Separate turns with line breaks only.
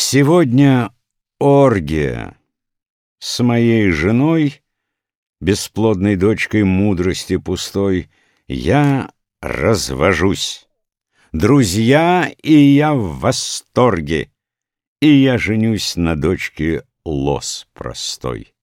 Сегодня оргия с моей женой, Бесплодной дочкой мудрости пустой, Я развожусь. Друзья, и я в восторге, И я женюсь на дочке лос простой.